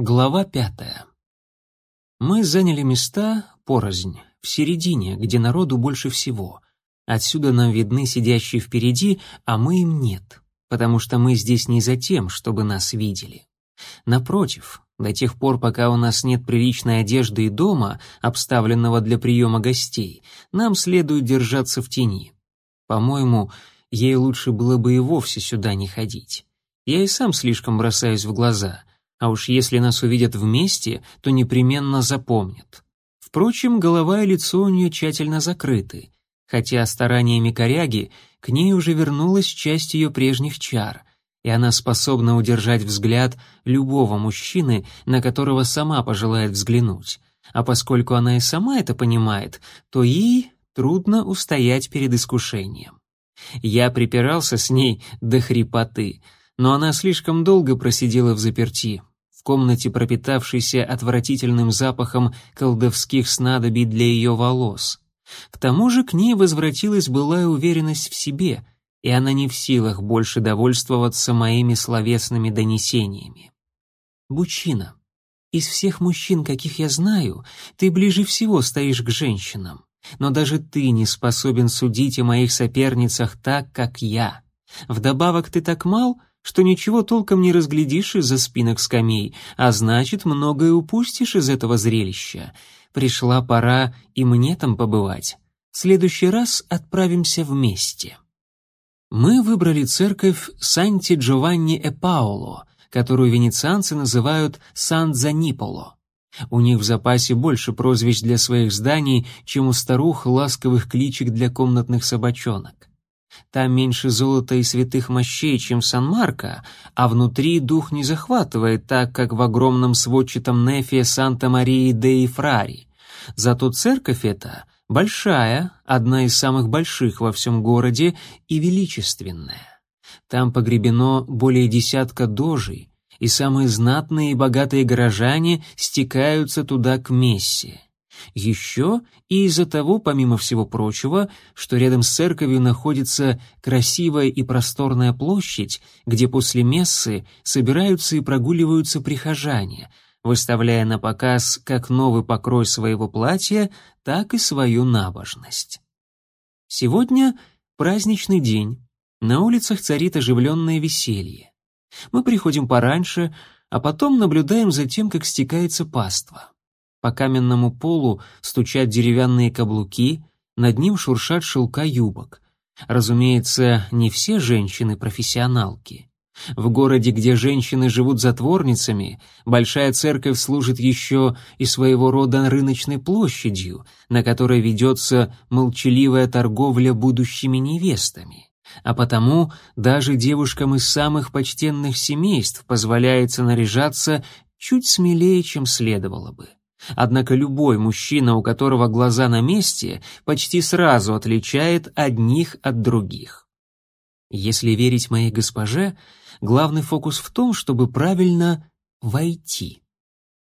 Глава пятая. Мы заняли места порознь, в середине, где народу больше всего. Отсюда нам видны сидящие впереди, а мы им нет, потому что мы здесь не за тем, чтобы нас видели. Напротив, до тех пор, пока у нас нет приличной одежды и дома, обставленного для приема гостей, нам следует держаться в тени. По-моему, ей лучше было бы и вовсе сюда не ходить. Я и сам слишком бросаюсь в глаза — а уж если нас увидят вместе, то непременно запомнят. Впрочем, голова и лицо у нее тщательно закрыты, хотя стараниями коряги к ней уже вернулась часть ее прежних чар, и она способна удержать взгляд любого мужчины, на которого сама пожелает взглянуть. А поскольку она и сама это понимает, то ей трудно устоять перед искушением. Я припирался с ней до хрипоты, но она слишком долго просидела в заперти, комнате, пропитавшейся отвратительным запахом колдовских снадобий для ее волос. К тому же к ней возвратилась былая уверенность в себе, и она не в силах больше довольствоваться моими словесными донесениями. «Бучина, из всех мужчин, каких я знаю, ты ближе всего стоишь к женщинам, но даже ты не способен судить о моих соперницах так, как я. Вдобавок ты так мал, что ничего толком не разглядишь из-за спинок скамей, а значит, многое упустишь из этого зрелища. Пришла пора и мне там побывать. В следующий раз отправимся вместе. Мы выбрали церковь Санти-Джованни э Паоло, которую венецианцы называют Сан-Заниполо. У них в запасе больше прозвищ для своих зданий, чем у старух ласковых кличек для комнатных собачонок. Там меньше золота и святых мощей, чем Сан-Марко, а внутри дух не захватывает так, как в огромном сводчатом нефе Санта-Марии де Фрари. Зато церковь эта большая, одна из самых больших во всем городе и величественная. Там погребено более десятка дожей, и самые знатные и богатые горожане стекаются туда к мессе. Еще и из-за того, помимо всего прочего, что рядом с церковью находится красивая и просторная площадь, где после мессы собираются и прогуливаются прихожане, выставляя на показ как новый покрой своего платья, так и свою набожность. Сегодня праздничный день, на улицах царит оживленное веселье. Мы приходим пораньше, а потом наблюдаем за тем, как стекается паства. По каменному полу стучат деревянные каблуки, над ним шуршат шелка юбок. Разумеется, не все женщины профессионалки. В городе, где женщины живут затворницами, большая церковь служит еще и своего рода рыночной площадью, на которой ведется молчаливая торговля будущими невестами. А потому даже девушкам из самых почтенных семейств позволяется наряжаться чуть смелее, чем следовало бы. Однако любой мужчина, у которого глаза на месте, почти сразу отличает одних от других. Если верить моей госпоже, главный фокус в том, чтобы правильно войти.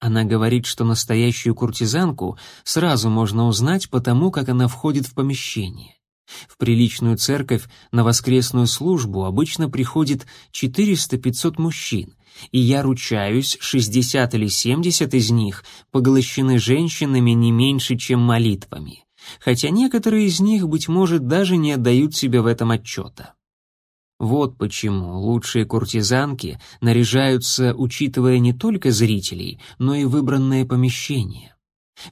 Она говорит, что настоящую куртизанку сразу можно узнать по тому, как она входит в помещение. В приличную церковь на воскресную службу обычно приходит 400-500 мужчин, и я ручаюсь, 60 или 70 из них поглощены женщинами не меньше, чем молитвами, хотя некоторые из них, быть может, даже не отдают себе в этом отчета. Вот почему лучшие куртизанки наряжаются, учитывая не только зрителей, но и выбранное помещение.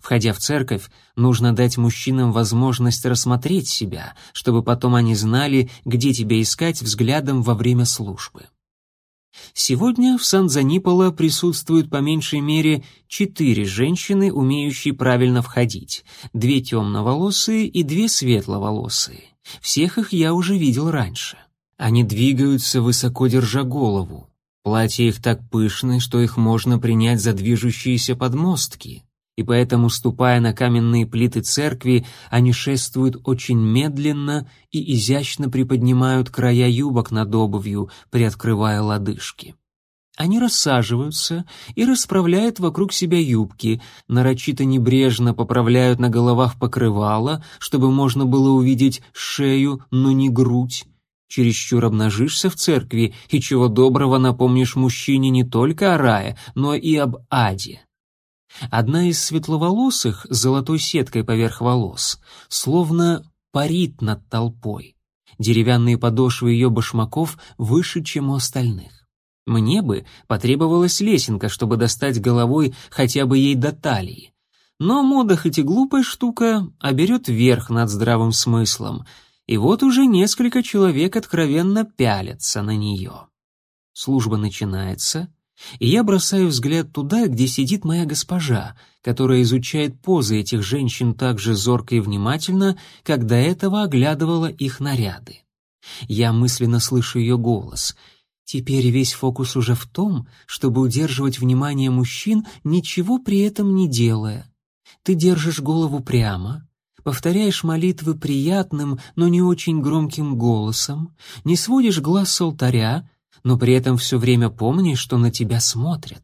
Входя в церковь, нужно дать мужчинам возможность рассмотреть себя, чтобы потом они знали, где тебя искать взглядом во время службы. Сегодня в Сан-Заниполо присутствуют по меньшей мере четыре женщины, умеющие правильно входить, две темноволосые и две светловолосые. Всех их я уже видел раньше. Они двигаются, высоко держа голову. Платья их так пышны, что их можно принять за движущиеся подмостки и поэтому, ступая на каменные плиты церкви, они шествуют очень медленно и изящно приподнимают края юбок над обувью, приоткрывая лодыжки. Они рассаживаются и расправляют вокруг себя юбки, нарочито небрежно поправляют на головах покрывало, чтобы можно было увидеть шею, но не грудь, Чересчур обнажишься в церкви, и чего доброго напомнишь мужчине не только о рае, но и об аде. Одна из светловолосых с золотой сеткой поверх волос словно парит над толпой. Деревянные подошвы ее башмаков выше, чем у остальных. Мне бы потребовалась лесенка, чтобы достать головой хотя бы ей до талии. Но мода хоть и глупая штука, а берет верх над здравым смыслом, и вот уже несколько человек откровенно пялятся на нее. Служба начинается, и я бросаю взгляд туда, где сидит моя госпожа, которая изучает позы этих женщин так же зорко и внимательно, как до этого оглядывала их наряды. Я мысленно слышу ее голос. Теперь весь фокус уже в том, чтобы удерживать внимание мужчин, ничего при этом не делая. Ты держишь голову прямо, повторяешь молитвы приятным, но не очень громким голосом, не сводишь глаз с алтаря, но при этом все время помни, что на тебя смотрят.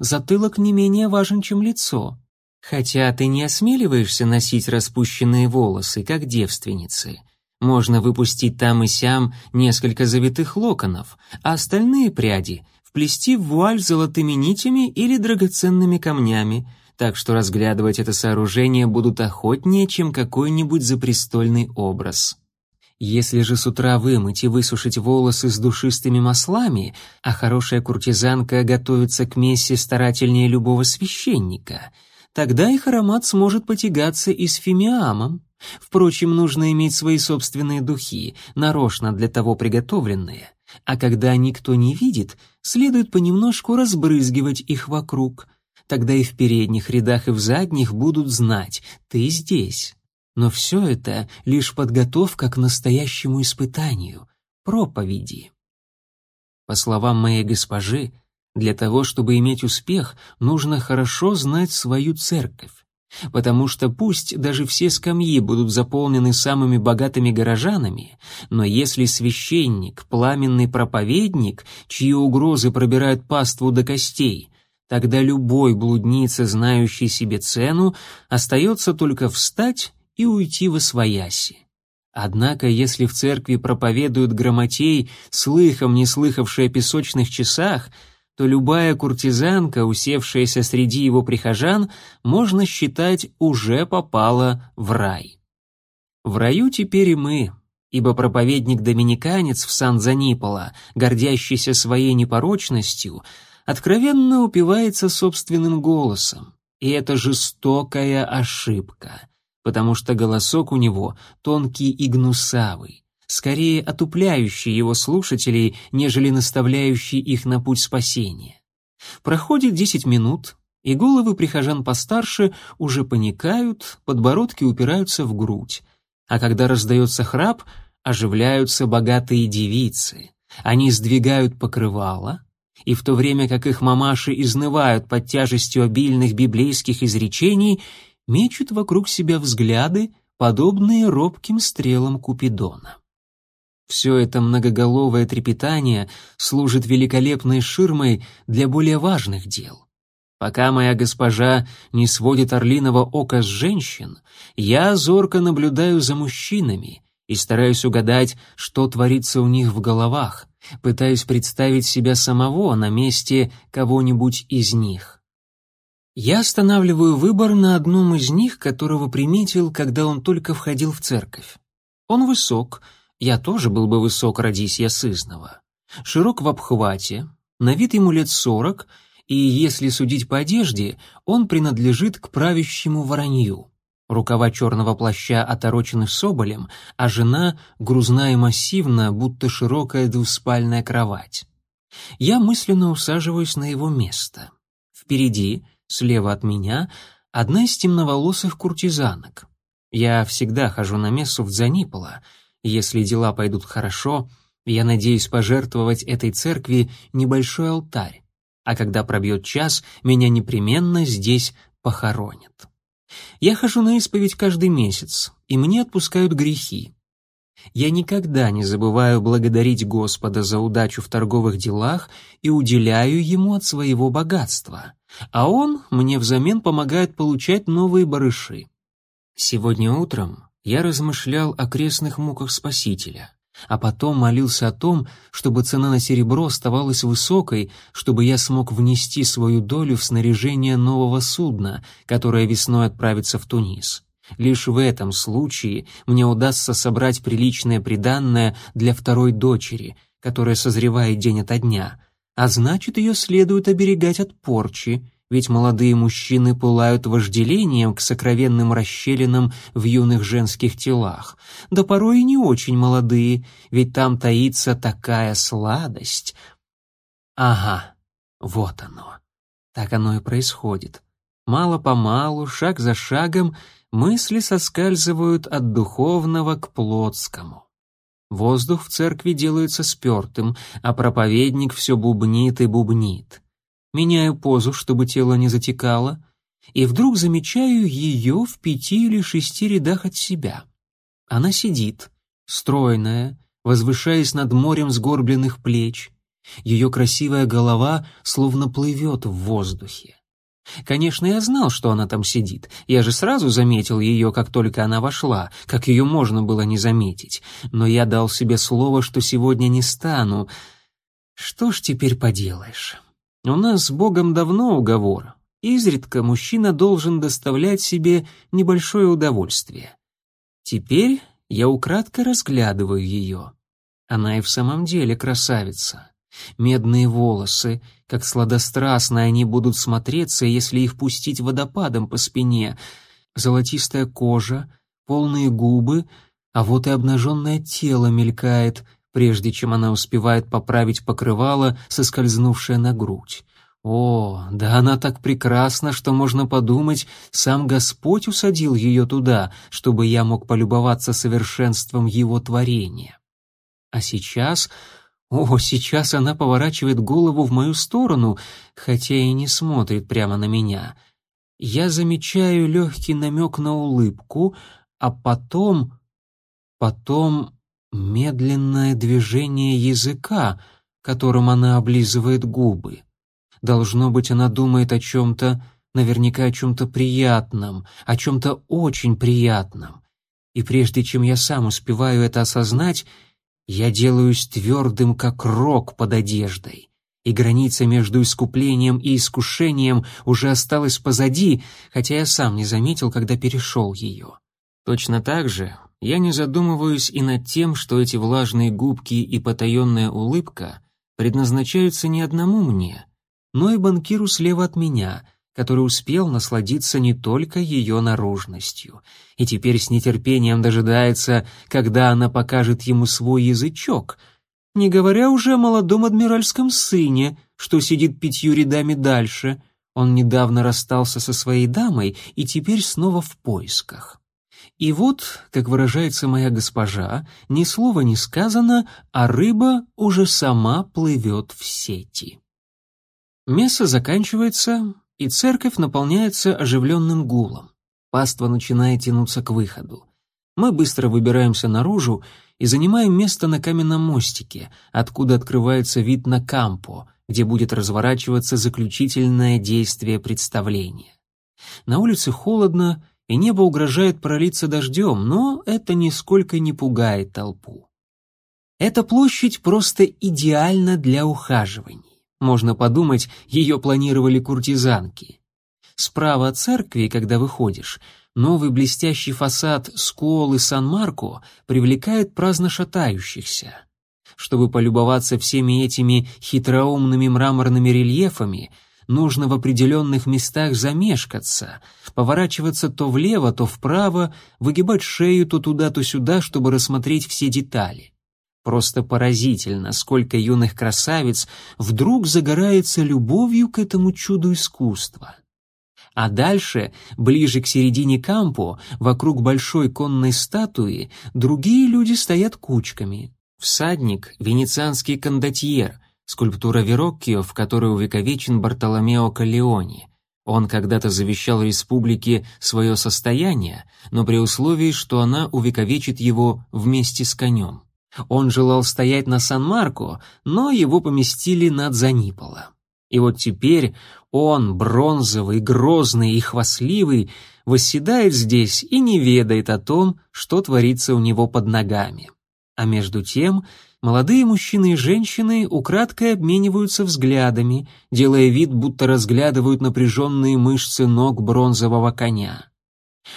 Затылок не менее важен, чем лицо. Хотя ты не осмеливаешься носить распущенные волосы, как девственницы. Можно выпустить там и сям несколько завитых локонов, а остальные пряди вплести в вуаль золотыми нитями или драгоценными камнями, так что разглядывать это сооружение будут охотнее, чем какой-нибудь запрестольный образ. Если же с утра вымыть и высушить волосы с душистыми маслами, а хорошая куртизанка готовится к мессе старательнее любого священника, тогда их аромат сможет потягаться и с фимиамом. Впрочем, нужно иметь свои собственные духи, нарочно для того приготовленные. А когда никто не видит, следует понемножку разбрызгивать их вокруг. Тогда и в передних рядах, и в задних будут знать «ты здесь». Но все это лишь подготовка к настоящему испытанию, проповеди. По словам моей госпожи, для того, чтобы иметь успех, нужно хорошо знать свою церковь. Потому что пусть даже все скамьи будут заполнены самыми богатыми горожанами, но если священник, пламенный проповедник, чьи угрозы пробирают паству до костей, тогда любой блуднице, знающей себе цену, остается только встать и уйти во свояси. Однако, если в церкви проповедуют грамотей, слыхом не слыхавшие о песочных часах, то любая куртизанка, усевшаяся среди его прихожан, можно считать, уже попала в рай. В раю теперь и мы, ибо проповедник-доминиканец в Сан-Заниполо, гордящийся своей непорочностью, откровенно упивается собственным голосом. И это жестокая ошибка потому что голосок у него тонкий и гнусавый, скорее отупляющий его слушателей, нежели наставляющий их на путь спасения. Проходит десять минут, и головы прихожан постарше уже паникают, подбородки упираются в грудь, а когда раздается храп, оживляются богатые девицы. Они сдвигают покрывало, и в то время как их мамаши изнывают под тяжестью обильных библейских изречений, мечут вокруг себя взгляды, подобные робким стрелам Купидона. Все это многоголовое трепетание служит великолепной ширмой для более важных дел. Пока моя госпожа не сводит орлиного ока с женщин, я зорко наблюдаю за мужчинами и стараюсь угадать, что творится у них в головах, пытаюсь представить себя самого на месте кого-нибудь из них. Я останавливаю выбор на одном из них, которого приметил, когда он только входил в церковь. Он высок, я тоже был бы высок, родись я сызного. Широк в обхвате, на вид ему лет сорок, и, если судить по одежде, он принадлежит к правящему воронью. Рукава черного плаща оторочены соболем, а жена грузна и массивна, будто широкая двуспальная кровать. Я мысленно усаживаюсь на его место. Впереди — Слева от меня одна из темноволосых куртизанок. Я всегда хожу на мессу в Дзаниполо. Если дела пойдут хорошо, я надеюсь пожертвовать этой церкви небольшой алтарь. А когда пробьет час, меня непременно здесь похоронят. Я хожу на исповедь каждый месяц, и мне отпускают грехи. Я никогда не забываю благодарить Господа за удачу в торговых делах и уделяю ему от своего богатства а он мне взамен помогает получать новые барыши. Сегодня утром я размышлял о крестных муках Спасителя, а потом молился о том, чтобы цена на серебро оставалась высокой, чтобы я смог внести свою долю в снаряжение нового судна, которое весной отправится в Тунис. Лишь в этом случае мне удастся собрать приличное приданное для второй дочери, которая созревает день ото дня, а значит, ее следует оберегать от порчи, ведь молодые мужчины пылают вожделением к сокровенным расщелинам в юных женских телах, да порой и не очень молодые, ведь там таится такая сладость. Ага, вот оно. Так оно и происходит. Мало-помалу, шаг за шагом, мысли соскальзывают от духовного к плотскому. Воздух в церкви делается спертым, а проповедник все бубнит и бубнит меняю позу, чтобы тело не затекало, и вдруг замечаю ее в пяти или шести рядах от себя. Она сидит, стройная, возвышаясь над морем сгорбленных плеч. Ее красивая голова словно плывет в воздухе. Конечно, я знал, что она там сидит. Я же сразу заметил ее, как только она вошла, как ее можно было не заметить. Но я дал себе слово, что сегодня не стану. Что ж теперь поделаешь? У нас с Богом давно уговор. Изредка мужчина должен доставлять себе небольшое удовольствие. Теперь я украдко разглядываю ее. Она и в самом деле красавица. Медные волосы, как сладострастно они будут смотреться, если их пустить водопадом по спине. Золотистая кожа, полные губы, а вот и обнаженное тело мелькает — прежде чем она успевает поправить покрывало, соскользнувшее на грудь. О, да она так прекрасна, что можно подумать, сам Господь усадил ее туда, чтобы я мог полюбоваться совершенством его творения. А сейчас... О, сейчас она поворачивает голову в мою сторону, хотя и не смотрит прямо на меня. Я замечаю легкий намек на улыбку, а потом... Потом Медленное движение языка, которым она облизывает губы. Должно быть, она думает о чем-то, наверняка о чем-то приятном, о чем-то очень приятном. И прежде чем я сам успеваю это осознать, я делаюсь твердым, как рог под одеждой. И граница между искуплением и искушением уже осталась позади, хотя я сам не заметил, когда перешел ее. Точно так же я не задумываюсь и над тем, что эти влажные губки и потаенная улыбка предназначаются не одному мне, но и банкиру слева от меня, который успел насладиться не только ее наружностью, и теперь с нетерпением дожидается, когда она покажет ему свой язычок, не говоря уже о молодом адмиральском сыне, что сидит пятью рядами дальше. Он недавно расстался со своей дамой и теперь снова в поисках. И вот, как выражается моя госпожа, ни слова не сказано, а рыба уже сама плывет в сети. Месса заканчивается, и церковь наполняется оживленным гулом. Паства начинает тянуться к выходу. Мы быстро выбираемся наружу и занимаем место на каменном мостике, откуда открывается вид на Кампо, где будет разворачиваться заключительное действие представления. На улице холодно, и небо угрожает пролиться дождем, но это нисколько не пугает толпу. Эта площадь просто идеальна для ухаживаний. Можно подумать, ее планировали куртизанки. Справа от церкви, когда выходишь, новый блестящий фасад Скуолы Сан-Марко привлекает праздно шатающихся. Чтобы полюбоваться всеми этими хитроумными мраморными рельефами, нужно в определенных местах замешкаться, поворачиваться то влево, то вправо, выгибать шею то туда, то сюда, чтобы рассмотреть все детали. Просто поразительно, сколько юных красавиц вдруг загорается любовью к этому чуду искусства. А дальше, ближе к середине кампо, вокруг большой конной статуи, другие люди стоят кучками. Всадник — венецианский кондотьер, скульптура Вероккио, в которой увековечен Бартоломео Каллеони. Он когда-то завещал республике свое состояние, но при условии, что она увековечит его вместе с конем. Он желал стоять на Сан-Марко, но его поместили над Заниполо. И вот теперь он, бронзовый, грозный и хвастливый, восседает здесь и не ведает о том, что творится у него под ногами. А между тем молодые мужчины и женщины украдкой обмениваются взглядами, делая вид, будто разглядывают напряженные мышцы ног бронзового коня.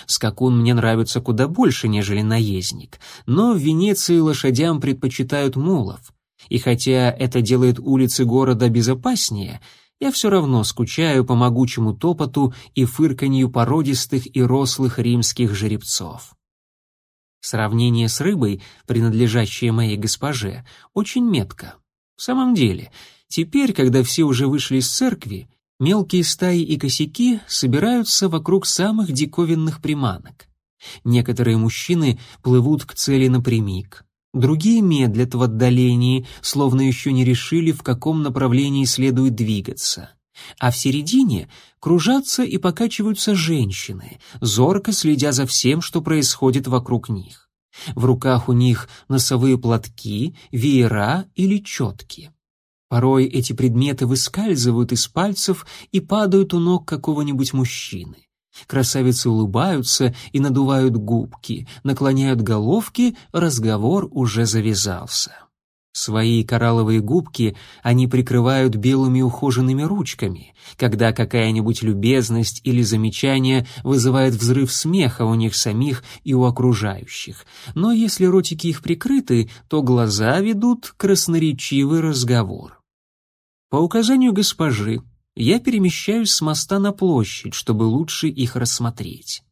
Скакун мне нравится куда больше, нежели наездник, но в Венеции лошадям предпочитают мулов. И хотя это делает улицы города безопаснее, я все равно скучаю по могучему топоту и фырканью породистых и рослых римских жеребцов. Сравнение с рыбой, принадлежащей моей госпоже, очень метко. В самом деле, теперь, когда все уже вышли из церкви, мелкие стаи и косяки собираются вокруг самых диковинных приманок. Некоторые мужчины плывут к цели напрямик, другие медлят в отдалении, словно еще не решили, в каком направлении следует двигаться а в середине кружатся и покачиваются женщины, зорко следя за всем, что происходит вокруг них. В руках у них носовые платки, веера или четки. Порой эти предметы выскальзывают из пальцев и падают у ног какого-нибудь мужчины. Красавицы улыбаются и надувают губки, наклоняют головки, разговор уже завязался. Свои коралловые губки они прикрывают белыми ухоженными ручками, когда какая-нибудь любезность или замечание вызывает взрыв смеха у них самих и у окружающих. Но если ротики их прикрыты, то глаза ведут красноречивый разговор. По указанию госпожи я перемещаюсь с моста на площадь, чтобы лучше их рассмотреть.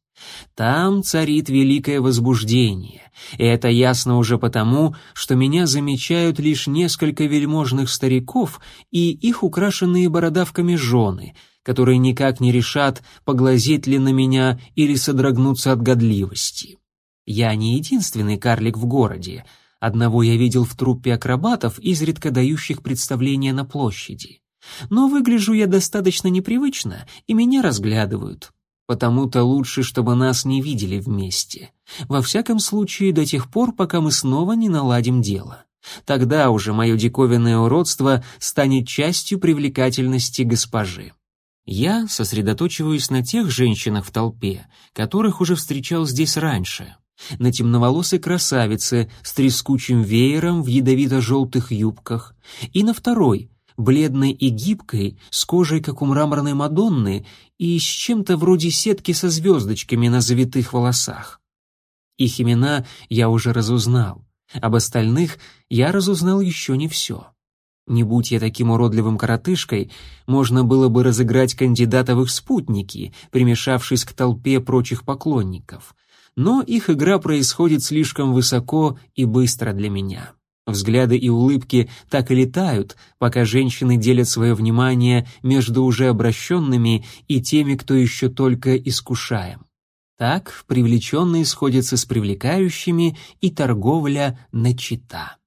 Там царит великое возбуждение, и это ясно уже потому, что меня замечают лишь несколько вельможных стариков и их украшенные бородавками жены, которые никак не решат, поглазеть ли на меня или содрогнуться от годливости. Я не единственный карлик в городе. Одного я видел в труппе акробатов, изредка дающих представления на площади. Но выгляжу я достаточно непривычно, и меня разглядывают. Потому-то лучше, чтобы нас не видели вместе. Во всяком случае, до тех пор, пока мы снова не наладим дело. Тогда уже мое диковинное уродство станет частью привлекательности госпожи. Я сосредоточиваюсь на тех женщинах в толпе, которых уже встречал здесь раньше. На темноволосой красавице с трескучим веером в ядовито-желтых юбках, и на второй, бледной и гибкой, с кожей, как у мраморной Мадонны, и с чем-то вроде сетки со звездочками на завитых волосах. Их имена я уже разузнал. Об остальных я разузнал еще не все. Не будь я таким уродливым коротышкой, можно было бы разыграть кандидата в их спутники, примешавшись к толпе прочих поклонников. Но их игра происходит слишком высоко и быстро для меня. Взгляды и улыбки так и летают, пока женщины делят свое внимание между уже обращенными и теми, кто еще только искушаем. Так привлеченные сходятся с привлекающими, и торговля начата.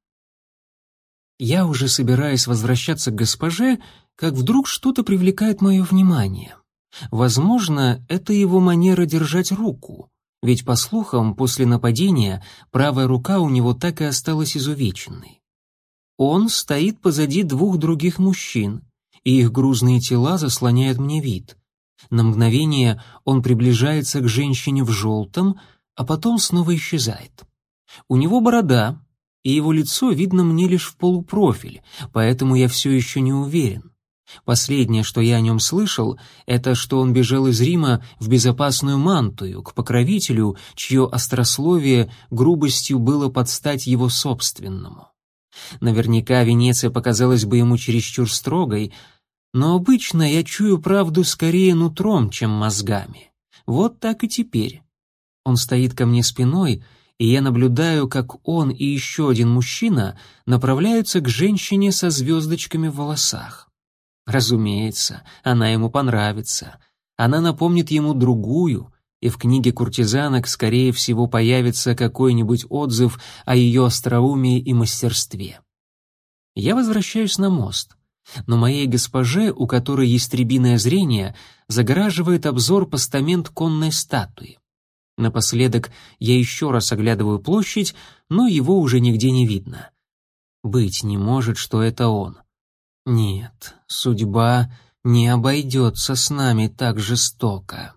Я уже собираюсь возвращаться к госпоже, как вдруг что-то привлекает мое внимание. Возможно, это его манера держать руку. Ведь, по слухам, после нападения правая рука у него так и осталась изувеченной. Он стоит позади двух других мужчин, и их грузные тела заслоняют мне вид. На мгновение он приближается к женщине в желтом, а потом снова исчезает. У него борода, и его лицо видно мне лишь в полупрофиль, поэтому я все еще не уверен. Последнее, что я о нем слышал, это что он бежал из Рима в безопасную мантую, к покровителю, чье острословие грубостью было под стать его собственному. Наверняка Венеция показалась бы ему чересчур строгой, но обычно я чую правду скорее нутром, чем мозгами. Вот так и теперь. Он стоит ко мне спиной, и я наблюдаю, как он и еще один мужчина направляются к женщине со звездочками в волосах. Разумеется, она ему понравится. Она напомнит ему другую, и в книге куртизанок, скорее всего, появится какой-нибудь отзыв о ее остроумии и мастерстве. Я возвращаюсь на мост, но моей госпоже, у которой ястребиное зрение, загораживает обзор постамент конной статуи. Напоследок я еще раз оглядываю площадь, но его уже нигде не видно. Быть не может, что это он. Нет, судьба не обойдется с нами так жестоко.